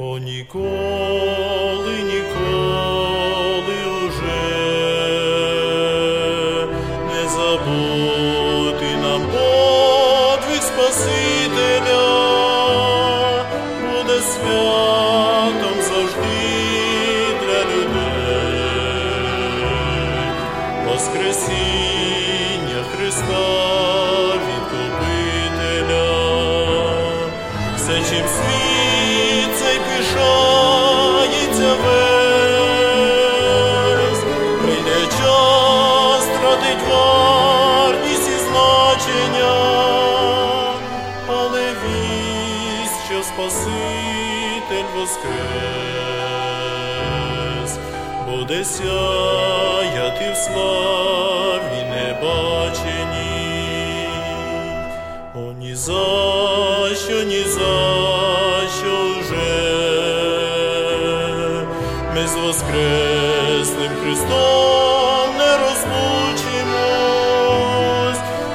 О, ніколи, ніколи уже не забути нам подвиг Спасителя, буде святом завжди для людей. Воскресіння Христа Відкупителя, все, чим світ вість, Спаситель воскрес, буде сяяти в славі небаченій. О, ні за що, ні за що вже. Ми з Воскресним Христом не розлучимось,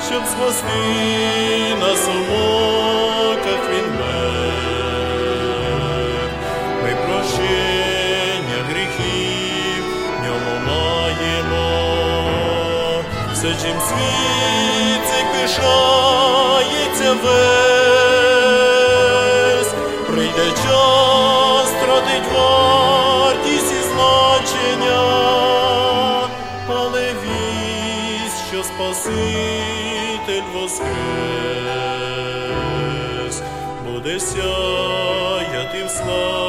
щоб спасти нас у все, чим світ пишається весь, прийде час, тратить вартість і значення, але вість, що Спаситель воскрес, буде сяяти в славі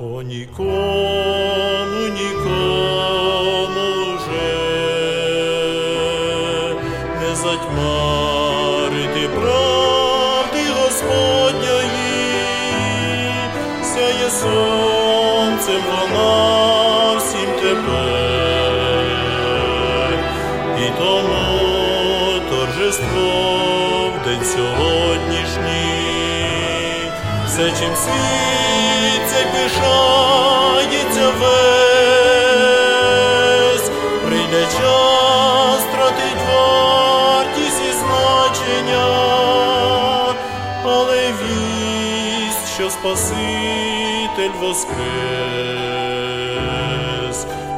О, нікому, нікому вже не затьмарити правди Господньої, сяє сонцем вона всім тепер, і тому торжество в день сьогоднішній, все, чим світ цей пишається весь, прийде час, тратить вартість і значення, але вість, що Спаситель воскрес,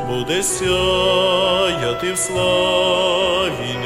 буде сяяти в славі